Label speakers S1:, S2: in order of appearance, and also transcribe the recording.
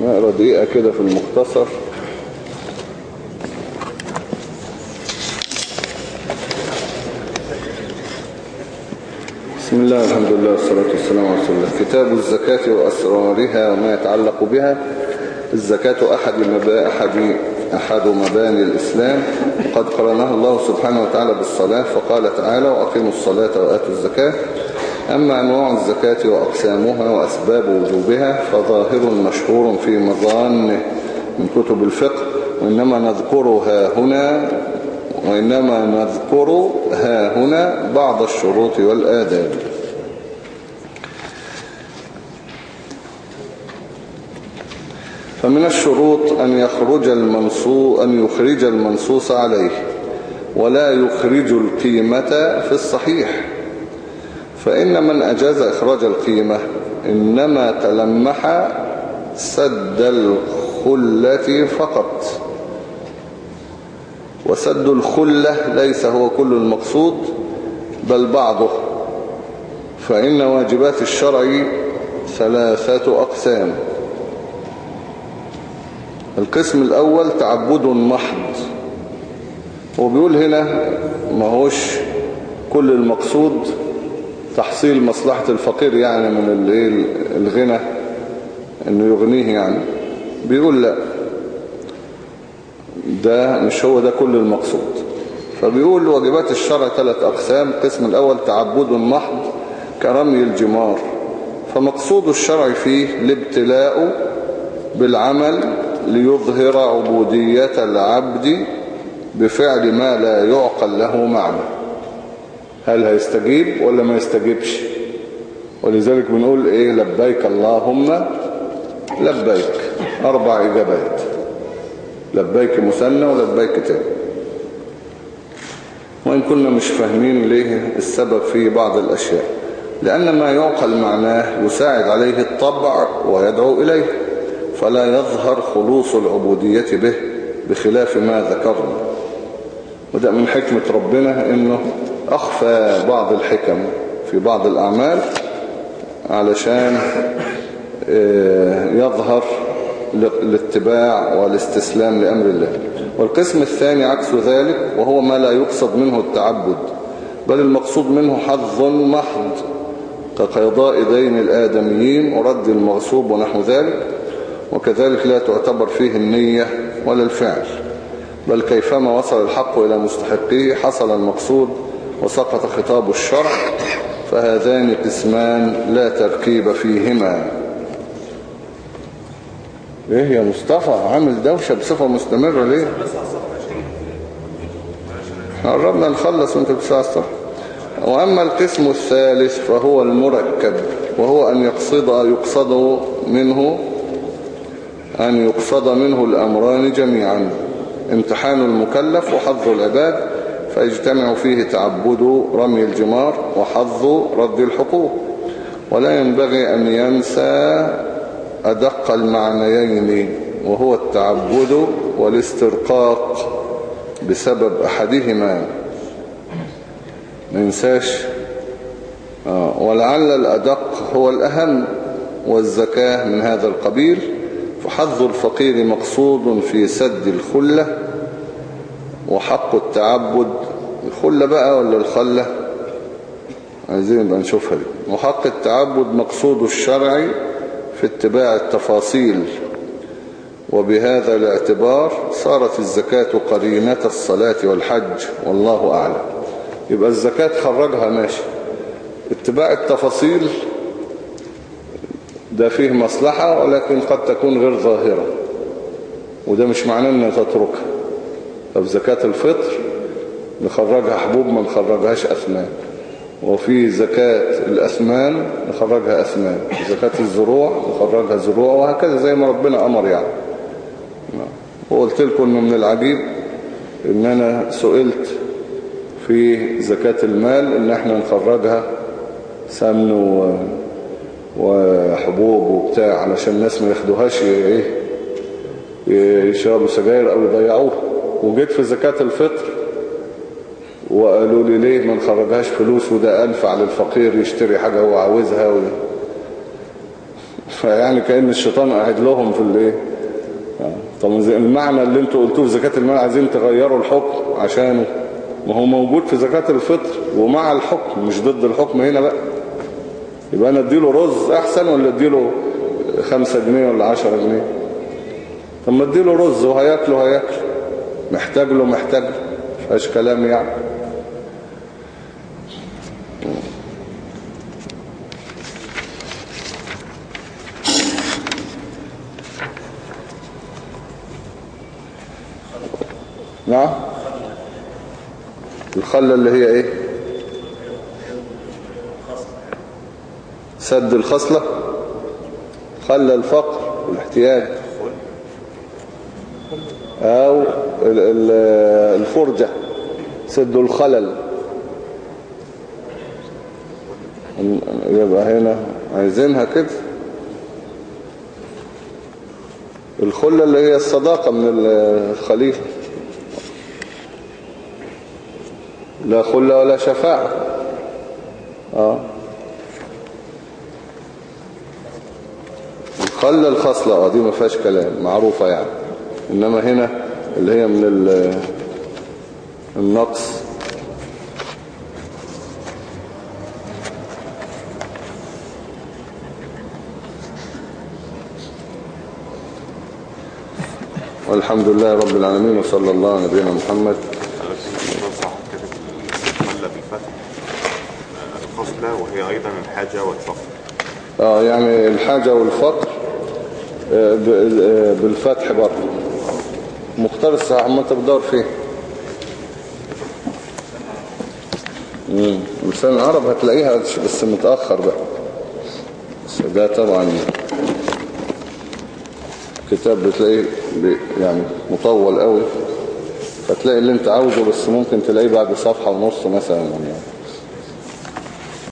S1: نقرأ دقيقة كده في المختصر. بسم الله الحمد لله والصلاة والسلام على رسول الله. كتاب الزكاة وأسرارها وما يتعلق بها. الزكاة أحد أحد أحد مباني الإسلام. وقد قرنها الله سبحانه وتعالى بالصلاة فقال تعالى وأقيموا الصلاة وآتوا الزكاة. أما أنواع الزكاة وأقسامها وأسباب وجوبها فظاهر مشهور في مظانه من كتب الفقه وإنما نذكرها هنا وإنما نذكر ها هنا بعض الشروط والآداب. فمن الشروط أن يخرج المنصوص أن يخرج المنصوص عليه ولا يخرج القيمة في الصحيح. فإن من أجاز إخراج القيمة إنما تلمح سد الخلة فقط. وسد الخلة ليس هو كل المقصود بل بعضه. فإن واجبات الشرع ثلاثة أقسام. القسم الأول تعبد محض. وبيقول هنا ما هوش كل المقصود تحصيل مصلحة الفقير يعني من الغنى إنه يغنيه يعني. بيقول لا. ده مش هو ده كل المقصود. فبيقول واجبات الشرع ثلاث أقسام. القسم الأول تعبد محض كرمي الجمار. فمقصود الشرع فيه الابتلاء بالعمل ليظهر عبودية العبد بفعل ما لا يعقل له معنى. هل هيستجيب ولا ما يستجيبش؟ ولذلك بنقول إيه؟ لبيك اللهم لبيك. أربع إجابات. لبيك مثنى ولبيك تاني. وإن كنا مش فاهمين ليه السبب في بعض الأشياء. لأن ما يعقل معناه يساعد عليه الطبع ويدعو إليه. فلا يظهر خلوص العبودية به بخلاف ما ذكرنا. وده من حكمة ربنا إنه أخفى بعض الحكم في بعض الأعمال علشان يظهر الاتباع والاستسلام لأمر الله. والقسم الثاني عكس ذلك وهو ما لا يقصد منه التعبد بل المقصود منه حظ محض كقضاء دين الآدميين ورد المغصوب ونحو ذلك وكذلك لا تعتبر فيه النية ولا الفعل. بل كيفما وصل الحق إلى مستحقيه حصل المقصود وسقط خطاب الشرع فهذان قسمان لا تركيب فيهما. إيه يا مصطفى؟ عامل دوشة بصفة مستمرة ليه؟ قربنا نخلص وانت بتسعى وأما القسم الثالث فهو المركب وهو أن يقصد يقصد منه أن يقصد منه الأمران جميعا امتحان المكلف وحظ العباد. فيجتمع فيه تعبد رمي الجمار وحظ رد الحقوق. ولا ينبغي أن ينسى أدق المعنيين وهو التعبد والاسترقاق بسبب أحدهما. ما ينساش؟ آه ولعل الأدق هو الأهم والزكاة من هذا القبيل. فحظ الفقير مقصود في سد الخلة وحق التعبد الخلة بقى ولا الخلة؟ عايزين نبقى نشوفها دي. وحق التعبد مقصود الشرع في اتباع التفاصيل. وبهذا الاعتبار صارت الزكاة قرينة الصلاة والحج والله أعلم. يبقى الزكاة خرجها ماشي. اتباع التفاصيل ده فيه مصلحة ولكن قد تكون غير ظاهرة. وده مش معناه ان تتركها. طب زكاة الفطر؟ نخرجها حبوب ما نخرجهاش أثمان وفي زكاة الأثمان نخرجها أثمان زكاة الزروع نخرجها زروع وهكذا زي ما ربنا أمر يعني. وقلت لكم إنه من العجيب إن أنا سئلت في زكاة المال إن إحنا نخرجها سمن. وحبوب وبتاع علشان الناس ما ياخدوهاش إيه يشربوا سجاير أو يضيعوها. وجيت في زكاة الفطر وقالوا لي ليه ما نخرجهاش فلوس وده أنفع للفقير يشتري حاجة هو عاوزها و... فيعني كأن الشيطان قاعد لهم في الايه طب المعنى اللي أنتوا قلتوه في زكاة المال عايزين تغيروا الحكم عشانه. ما هو موجود في زكاة الفطر ومع الحكم مش ضد الحكم هنا بقى. يبقى أنا أديله رز أحسن ولا أديله خمسة جنيه ولا عشرة جنيه؟ طب ما أديله رز وهياكله هياكله. محتاج له محتاج له فاش كلام يعني. نعم؟ الخلة اللي هي إيه؟ سد الخصلة. خلى الفقر والاحتياج. أو الفرجة سد الخلل. يبقى هنا عايزينها كده. الخلة اللي هي الصداقة من الخليفة. لا خلة ولا شفاعة. آه. خلى الخصلة آه دي ما فيهاش كلام معروفة يعني. إنما هنا اللي هي من النقص. والحمد لله رب العالمين وصلى الله على نبينا محمد.
S2: وهي أيضا الحاجة والفقر
S1: آه يعني الحاجة والفقر بالفتح برضه. مختار الصحيح ما أنت بتدور فيه لسان العرب هتلاقيها بس متأخر بقى. بس ده طبعا كتاب بتلاقيه يعني مطول قوي. فتلاقي اللي أنت عاوزه بس ممكن تلاقيه بعد صفحة ونص مثلا يعني